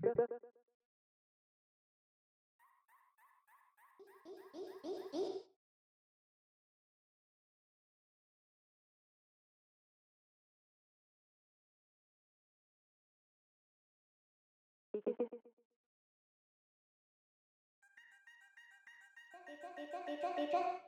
Pizza, pizza, pizza, pizza.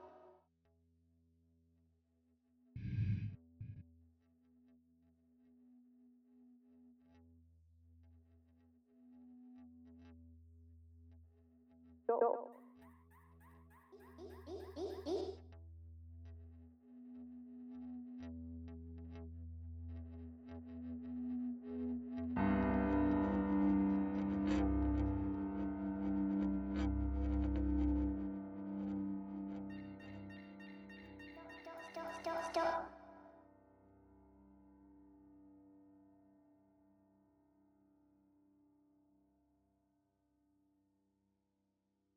と。Stop, stop, stop.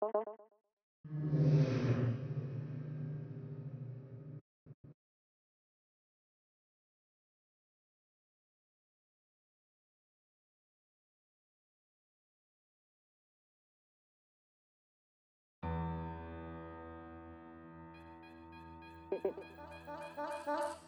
Ha ha ha!